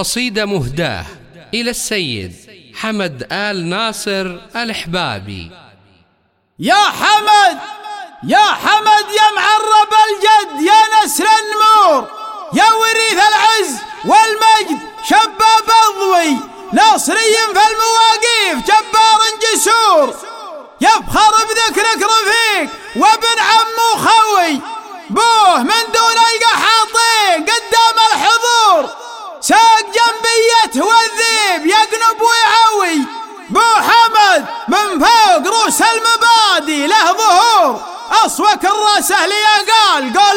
قصيدة مهداة إلى السيد حمد آل ناصر الحبابي. يا حمد يا حمد يا معرب الجد يا نسر النمور يا وريث العز والمجد شباب الضوي ناصري في المواقف جبار جسور يفخر بذكرك رفيق وابن جنبيته والذيب يقنب ويعوي بو حمد من فوق روس المبادي. له ظهور. أصوك الرأس أهلي قال. قول